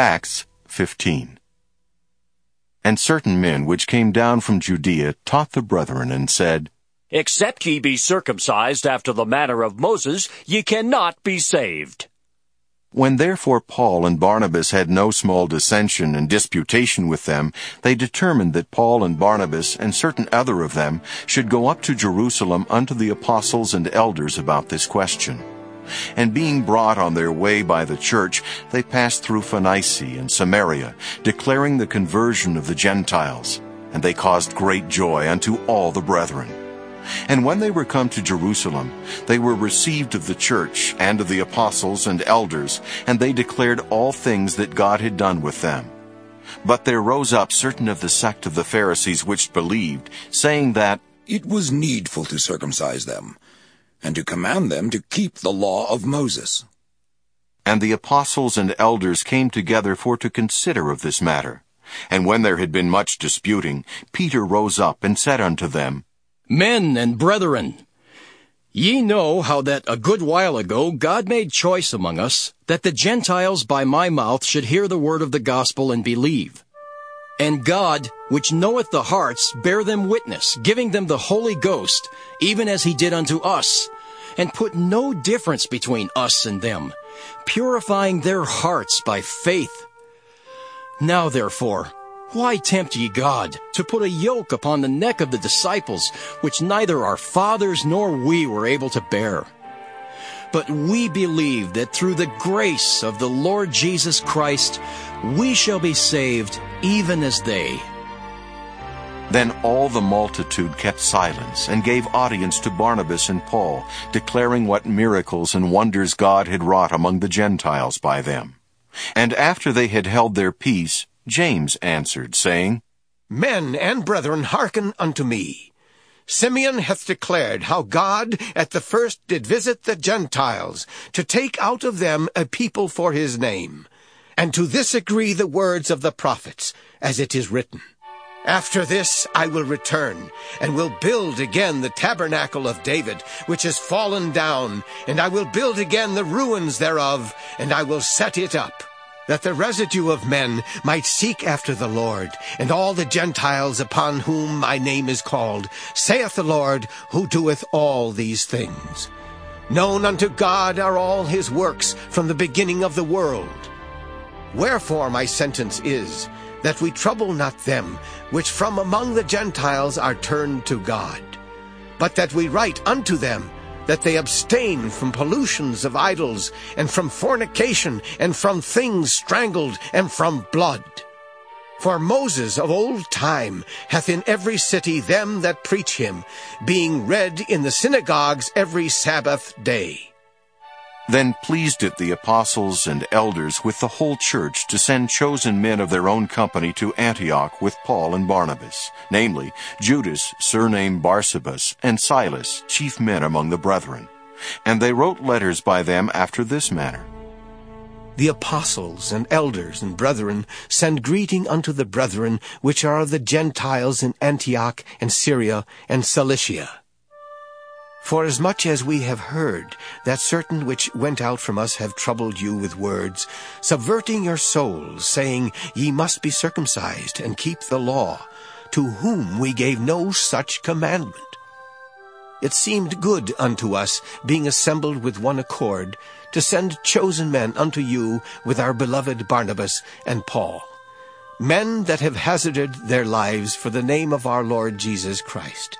Acts 15. And certain men which came down from Judea taught the brethren and said, Except ye be circumcised after the manner of Moses, ye cannot be saved. When therefore Paul and Barnabas had no small dissension and disputation with them, they determined that Paul and Barnabas and certain other of them should go up to Jerusalem unto the apostles and elders about this question. And being brought on their way by the church, they passed through Phoenicia and Samaria, declaring the conversion of the Gentiles. And they caused great joy unto all the brethren. And when they were come to Jerusalem, they were received of the church and of the apostles and elders, and they declared all things that God had done with them. But there rose up certain of the sect of the Pharisees which believed, saying that it was needful to circumcise them, and to command them to keep the law of Moses. And the apostles and elders came together for to consider of this matter. And when there had been much disputing, Peter rose up and said unto them, Men and brethren, ye know how that a good while ago God made choice among us, that the Gentiles by my mouth should hear the word of the gospel and believe. And God, which knoweth the hearts, bare them witness, giving them the Holy Ghost, even as he did unto us, and put no difference between us and them, purifying their hearts by faith. Now therefore, why tempt ye God to put a yoke upon the neck of the disciples, which neither our fathers nor we were able to bear? But we believe that through the grace of the Lord Jesus Christ, we shall be saved even as they. Then all the multitude kept silence and gave audience to Barnabas and Paul, declaring what miracles and wonders God had wrought among the Gentiles by them. And after they had held their peace, James answered, saying, Men and brethren, hearken unto me. Simeon hath declared how God at the first did visit the Gentiles, to take out of them a people for his name. And to this agree the words of the prophets, as it is written. After this I will return, and will build again the tabernacle of David, which is fallen down, and I will build again the ruins thereof, and I will set it up that the residue of men might seek after the Lord, and all the Gentiles upon whom my name is called, saith the Lord, who doeth all these things. Known unto God are all his works from the beginning of the world. Wherefore my sentence is, that we trouble not them which from among the Gentiles are turned to God, but that we write unto them, that they abstain from pollutions of idols, and from fornication, and from things strangled, and from blood. For Moses of old time hath in every city them that preach him, being read in the synagogues every Sabbath day. Then pleased it the apostles and elders with the whole church to send chosen men of their own company to Antioch with Paul and Barnabas, namely Judas, surnamed Barsabas, and Silas, chief men among the brethren. And they wrote letters by them after this manner. The apostles and elders and brethren send greeting unto the brethren which are of the Gentiles in Antioch and Syria and Cilicia Forasmuch as we have heard that certain which went out from us have troubled you with words, subverting your souls, saying, Ye must be circumcised and keep the law, to whom we gave no such commandment. It seemed good unto us, being assembled with one accord, to send chosen men unto you with our beloved Barnabas and Paul, men that have hazarded their lives for the name of our Lord Jesus Christ.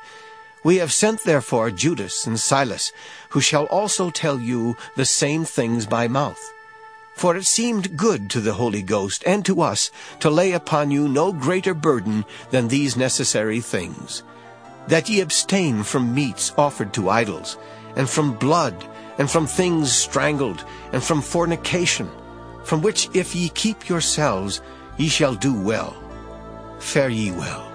We have sent therefore Judas and Silas, who shall also tell you the same things by mouth. For it seemed good to the Holy Ghost and to us to lay upon you no greater burden than these necessary things, that ye abstain from meats offered to idols, and from blood, and from things strangled, and from fornication, from which if ye keep yourselves, ye shall do well. Fare ye well.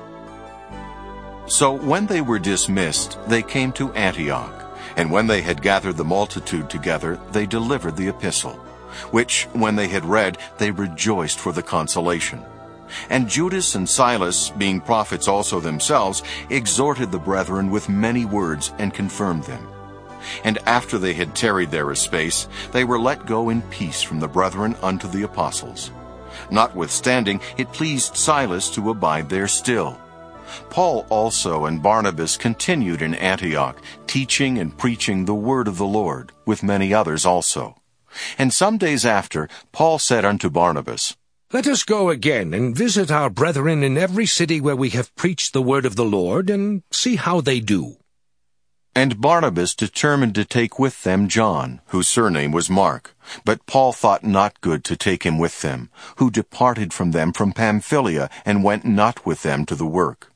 So when they were dismissed, they came to Antioch. And when they had gathered the multitude together, they delivered the epistle, which, when they had read, they rejoiced for the consolation. And Judas and Silas, being prophets also themselves, exhorted the brethren with many words and confirmed them. And after they had tarried there a space, they were let go in peace from the brethren unto the apostles. Notwithstanding, it pleased Silas to abide there still. Paul also and Barnabas continued in Antioch, teaching and preaching the word of the Lord, with many others also. And some days after, Paul said unto Barnabas, Let us go again and visit our brethren in every city where we have preached the word of the Lord, and see how they do. And Barnabas determined to take with them John, whose surname was Mark. But Paul thought not good to take him with them, who departed from them from Pamphylia, and went not with them to the work.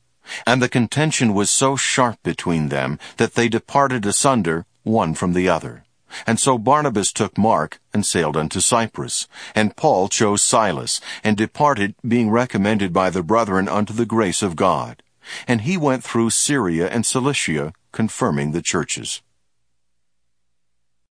And the contention was so sharp between them that they departed asunder one from the other. And so Barnabas took Mark and sailed unto Cyprus, and Paul chose Silas, and departed, being recommended by the brethren unto the grace of God. And he went through Syria and Cilicia, confirming the churches.